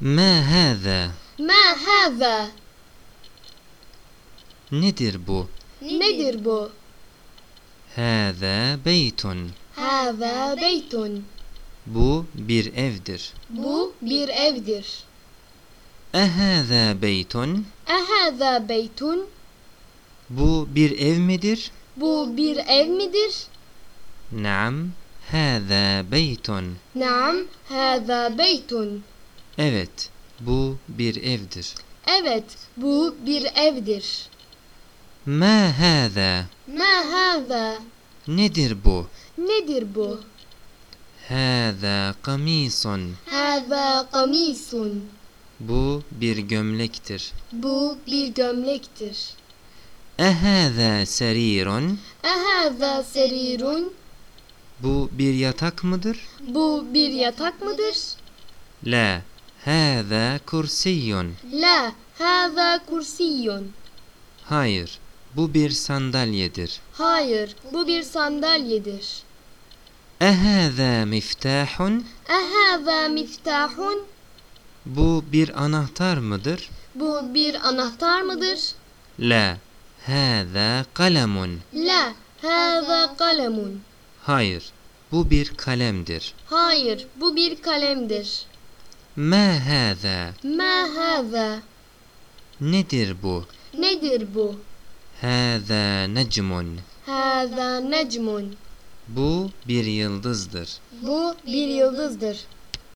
Ma hâzâ. Ma hâzâ. Nedir bu? Nedir bu? Hâzâ beytun. Hâzâ beytun. Bu bir evdir. Bu bir evdir. Ehâzâ beytun. Ehâzâ beytun. Bu bir ev midir? Bu bir ev midir? Naam, hâzâ beytun. Naam, hâzâ beytun. Evet, bu bir evdir. Evet, bu bir evdir. Ma hâzâ? Ma hâzâ? Nedir bu? Nedir bu? Hâzâ kamisun. Hâzâ kamisun. Bu bir gömlektir. Bu bir gömlektir. Ehâzâ serirun? Ehâzâ serirun? Bu bir yatak mıdır? Bu bir yatak mıdır? La. هذا كرسي لا هذا كرسي hayır bu bir sandalyedir hayır bu bir sandalyedir أهذا مفتاح أهذا مفتاح bu bir anahtar mıdır bu bir anahtar mıdır لا هذا قلم لا هذا قلم hayır bu bir kalemdir hayır bu bir kalemdir Ma hâzâ. Ma hâzâ. Nedir bu? Nedir bu? Hâzâ necmun. Hâzâ necmun. Bu bir yıldızdır. Bu bir yıldızdır.